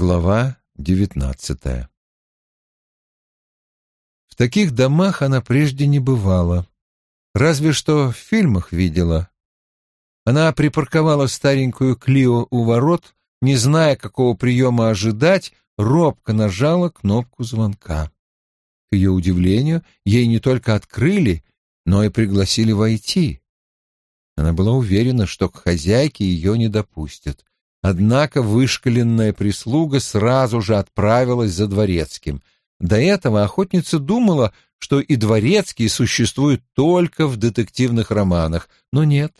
Глава девятнадцатая В таких домах она прежде не бывала, разве что в фильмах видела. Она припарковала старенькую Клио у ворот, не зная, какого приема ожидать, робко нажала кнопку звонка. К ее удивлению, ей не только открыли, но и пригласили войти. Она была уверена, что к хозяйке ее не допустят. Однако вышкаленная прислуга сразу же отправилась за дворецким. До этого охотница думала, что и дворецкие существуют только в детективных романах, но нет.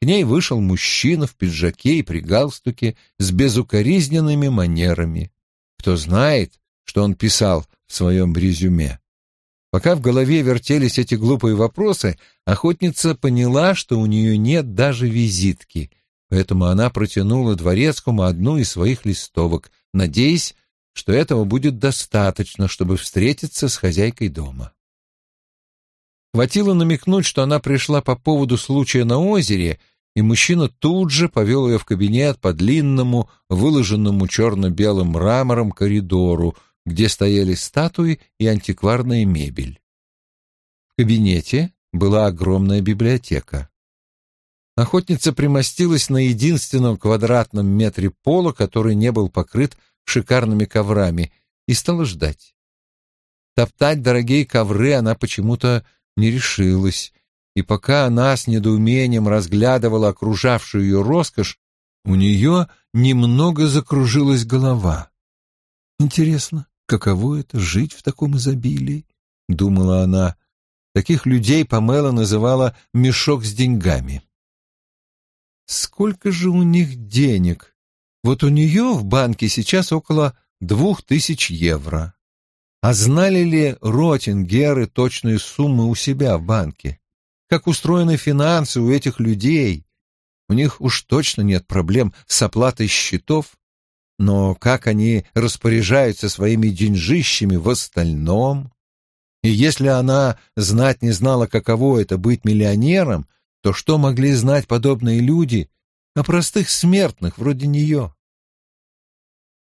К ней вышел мужчина в пиджаке и при галстуке с безукоризненными манерами. Кто знает, что он писал в своем резюме. Пока в голове вертелись эти глупые вопросы, охотница поняла, что у нее нет даже визитки, поэтому она протянула дворецкому одну из своих листовок, надеясь, что этого будет достаточно, чтобы встретиться с хозяйкой дома. Хватило намекнуть, что она пришла по поводу случая на озере, и мужчина тут же повел ее в кабинет по длинному, выложенному черно-белым мрамором коридору, где стояли статуи и антикварная мебель. В кабинете была огромная библиотека. Охотница примостилась на единственном квадратном метре пола, который не был покрыт шикарными коврами, и стала ждать. Топтать дорогие ковры она почему-то не решилась, и пока она с недоумением разглядывала окружавшую ее роскошь, у нее немного закружилась голова. Интересно, каково это — жить в таком изобилии? — думала она. Таких людей Памела называла «мешок с деньгами». Сколько же у них денег? Вот у нее в банке сейчас около двух тысяч евро. А знали ли Ротингеры точные суммы у себя в банке? Как устроены финансы у этих людей? У них уж точно нет проблем с оплатой счетов, но как они распоряжаются своими деньжищами в остальном? И если она знать не знала, каково это быть миллионером, то что могли знать подобные люди о простых смертных вроде нее?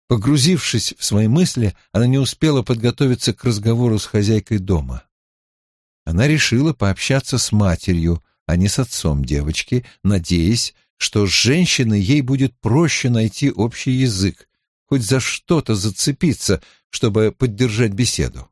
Погрузившись в свои мысли, она не успела подготовиться к разговору с хозяйкой дома. Она решила пообщаться с матерью, а не с отцом девочки, надеясь, что с женщиной ей будет проще найти общий язык, хоть за что-то зацепиться, чтобы поддержать беседу.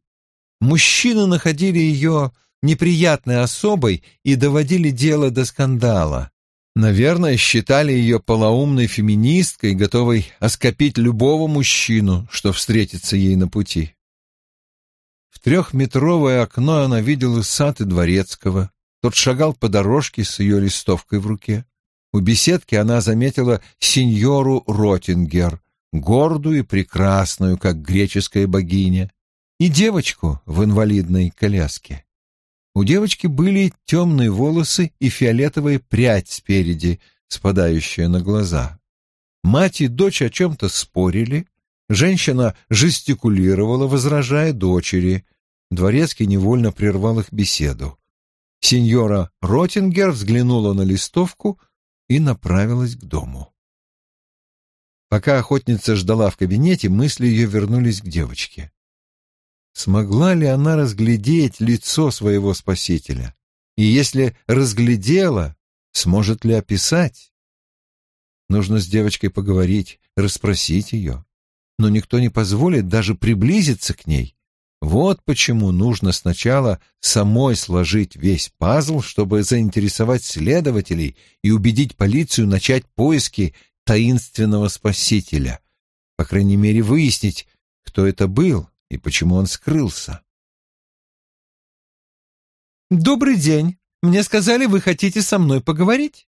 Мужчины находили ее неприятной особой и доводили дело до скандала. Наверное, считали ее полоумной феминисткой, готовой оскопить любого мужчину, что встретится ей на пути. В трехметровое окно она видела сад и дворецкого. Тот шагал по дорожке с ее листовкой в руке. У беседки она заметила сеньору Ротингер, гордую и прекрасную, как греческая богиня, и девочку в инвалидной коляске. У девочки были темные волосы и фиолетовая прядь спереди, спадающая на глаза. Мать и дочь о чем-то спорили, женщина жестикулировала, возражая дочери. Дворецкий невольно прервал их беседу. Сеньора Ротингер взглянула на листовку — и направилась к дому. Пока охотница ждала в кабинете, мысли ее вернулись к девочке. Смогла ли она разглядеть лицо своего спасителя? И если разглядела, сможет ли описать? Нужно с девочкой поговорить, расспросить ее. Но никто не позволит даже приблизиться к ней, вот почему нужно сначала самой сложить весь пазл, чтобы заинтересовать следователей и убедить полицию начать поиски таинственного спасителя. По крайней мере, выяснить, кто это был и почему он скрылся. «Добрый день. Мне сказали, вы хотите со мной поговорить?»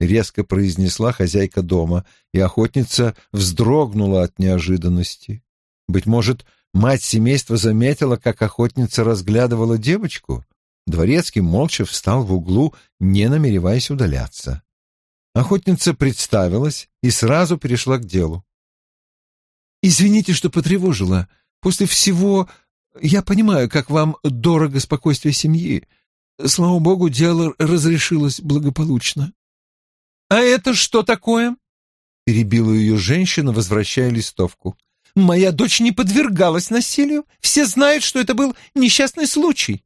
Резко произнесла хозяйка дома, и охотница вздрогнула от неожиданности. Быть может, Мать семейства заметила, как охотница разглядывала девочку. Дворецкий молча встал в углу, не намереваясь удаляться. Охотница представилась и сразу перешла к делу. «Извините, что потревожила. После всего я понимаю, как вам дорого спокойствие семьи. Слава богу, дело разрешилось благополучно». «А это что такое?» — перебила ее женщина, возвращая листовку. «Моя дочь не подвергалась насилию. Все знают, что это был несчастный случай».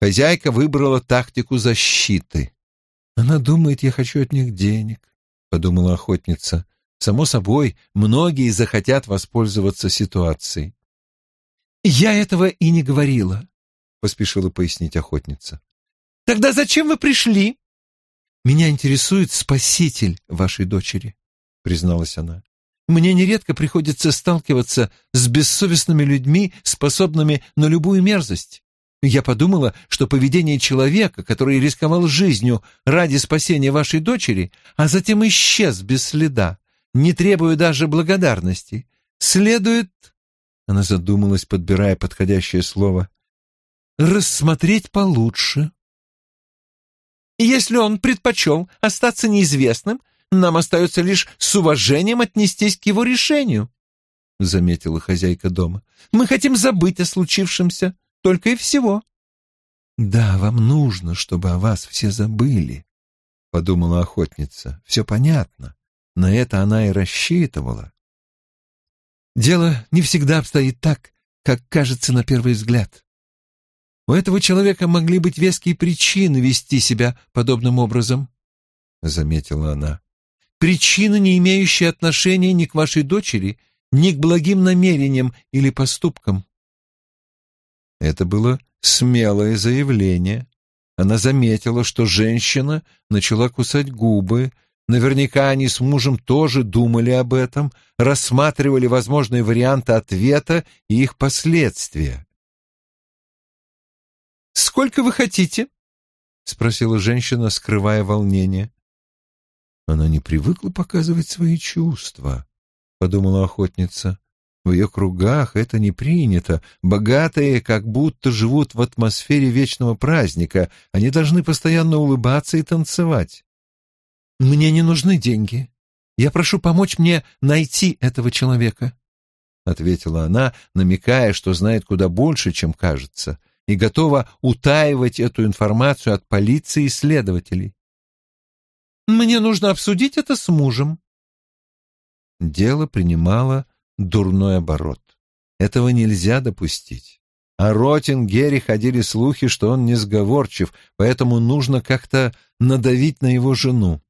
Хозяйка выбрала тактику защиты. «Она думает, я хочу от них денег», — подумала охотница. «Само собой, многие захотят воспользоваться ситуацией». «Я этого и не говорила», — поспешила пояснить охотница. «Тогда зачем вы пришли?» «Меня интересует спаситель вашей дочери», — призналась она. «Мне нередко приходится сталкиваться с бессовестными людьми, способными на любую мерзость. Я подумала, что поведение человека, который рисковал жизнью ради спасения вашей дочери, а затем исчез без следа, не требуя даже благодарности, следует, она задумалась, подбирая подходящее слово, рассмотреть получше. Если он предпочел остаться неизвестным, нам остается лишь с уважением отнестись к его решению, — заметила хозяйка дома. Мы хотим забыть о случившемся, только и всего. Да, вам нужно, чтобы о вас все забыли, подумала охотница. Все понятно. На это она и рассчитывала. Дело не всегда обстоит так, как кажется на первый взгляд. У этого человека могли быть веские причины вести себя подобным образом, — заметила она. Причины, не имеющие отношения ни к вашей дочери, ни к благим намерениям или поступкам. Это было смелое заявление. Она заметила, что женщина начала кусать губы. Наверняка они с мужем тоже думали об этом, рассматривали возможные варианты ответа и их последствия. «Сколько вы хотите?» — спросила женщина, скрывая волнение. Она не привыкла показывать свои чувства, — подумала охотница. В ее кругах это не принято. Богатые как будто живут в атмосфере вечного праздника. Они должны постоянно улыбаться и танцевать. «Мне не нужны деньги. Я прошу помочь мне найти этого человека», — ответила она, намекая, что знает куда больше, чем кажется, и готова утаивать эту информацию от полиции и следователей. «Мне нужно обсудить это с мужем». Дело принимало дурной оборот. Этого нельзя допустить. О Ротингере ходили слухи, что он несговорчив, поэтому нужно как-то надавить на его жену.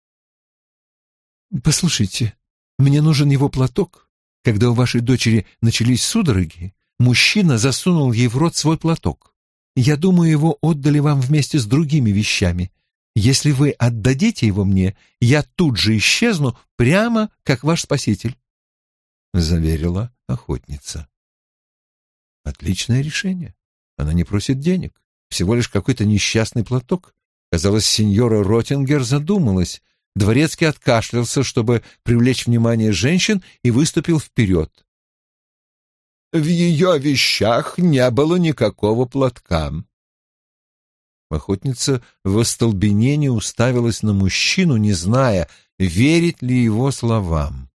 «Послушайте, мне нужен его платок. Когда у вашей дочери начались судороги, мужчина засунул ей в рот свой платок. Я думаю, его отдали вам вместе с другими вещами. Если вы отдадите его мне, я тут же исчезну, прямо как ваш спаситель. — заверила охотница. Отличное решение. Она не просит денег. Всего лишь какой-то несчастный платок. Казалось, сеньора Ротингер задумалась. Дворецкий откашлялся, чтобы привлечь внимание женщин, и выступил вперед. В ее вещах не было никакого платка. Охотница в остолбенении уставилась на мужчину, не зная, верить ли его словам.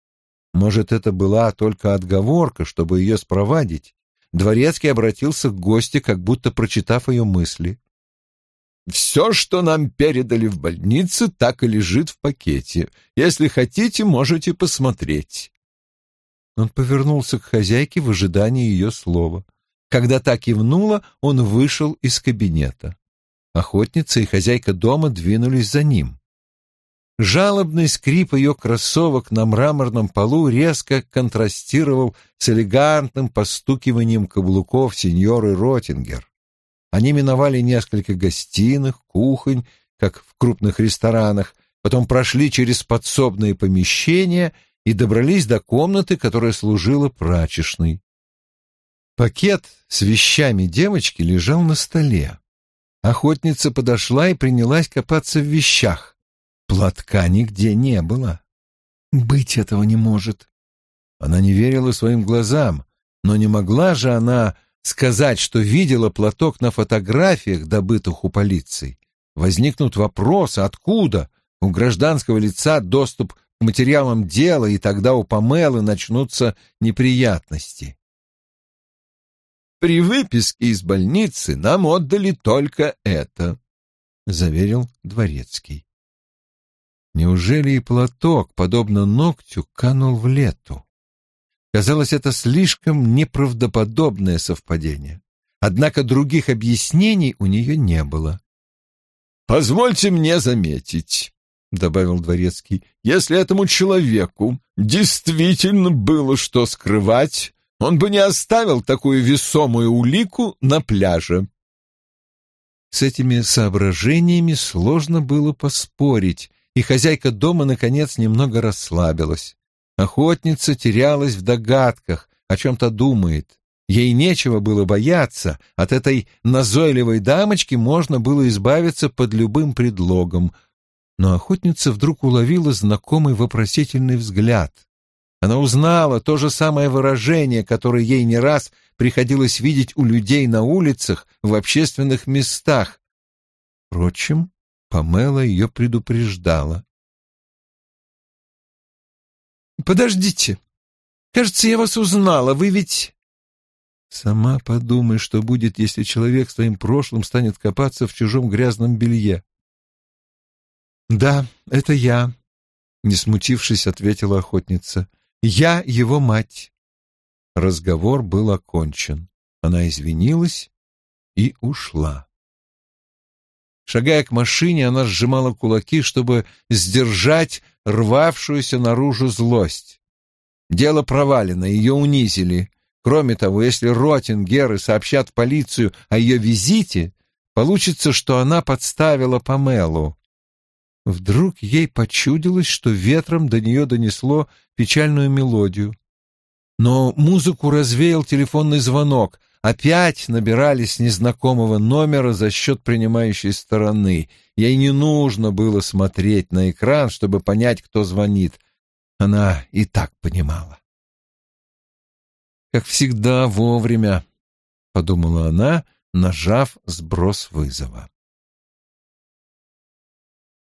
Может, это была только отговорка, чтобы ее спровадить. Дворецкий обратился к гости, как будто прочитав ее мысли. «Все, что нам передали в больнице, так и лежит в пакете. Если хотите, можете посмотреть». Он повернулся к хозяйке в ожидании ее слова. Когда та кивнула, он вышел из кабинета. Охотница и хозяйка дома двинулись за ним. Жалобный скрип ее кроссовок на мраморном полу резко контрастировал с элегантным постукиванием каблуков сеньоры Ротингер. Они миновали несколько гостиных, кухонь, как в крупных ресторанах, потом прошли через подсобные помещения и добрались до комнаты, которая служила прачечной. Пакет с вещами девочки лежал на столе. Охотница подошла и принялась копаться в вещах. Платка нигде не было. Быть этого не может. Она не верила своим глазам, но не могла же она сказать, что видела платок на фотографиях, добытых у полиции. Возникнут вопросы, откуда у гражданского лица доступ к материалам дела, и тогда у Памелы начнутся неприятности. «При выписке из больницы нам отдали только это», — заверил Дворецкий. Неужели и платок, подобно ногтю, канул в лету? Казалось, это слишком неправдоподобное совпадение. Однако других объяснений у нее не было. «Позвольте мне заметить», — добавил Дворецкий, — «если этому человеку действительно было что скрывать, он бы не оставил такую весомую улику на пляже». С этими соображениями сложно было поспорить, и хозяйка дома, наконец, немного расслабилась. Охотница терялась в догадках, о чем-то думает. Ей нечего было бояться, от этой назойливой дамочки можно было избавиться под любым предлогом. Но охотница вдруг уловила знакомый вопросительный взгляд. Она узнала то же самое выражение, которое ей не раз приходилось видеть у людей на улицах, в общественных местах. Впрочем, Памела ее предупреждала. «Подождите. Кажется, я вас узнала. Вы ведь Сама подумай, что будет, если человек с твоим прошлым станет копаться в чужом грязном белье. «Да, это я», — не смутившись, ответила охотница. «Я его мать». Разговор был окончен. Она извинилась и ушла. Шагая к машине, она сжимала кулаки, чтобы сдержать рвавшуюся наружу злость. Дело провалено, ее унизили. Кроме того, если Ротингеры сообщат в полицию о ее визите, получится, что она подставила Памелу. Вдруг ей почудилось, что ветром до нее донесло печальную мелодию. Но музыку развеял телефонный звонок. Опять набирались незнакомого номера за счет принимающей стороны. Ей не нужно было смотреть на экран, чтобы понять, кто звонит. Она и так понимала как всегда, вовремя, — подумала она, нажав сброс вызова.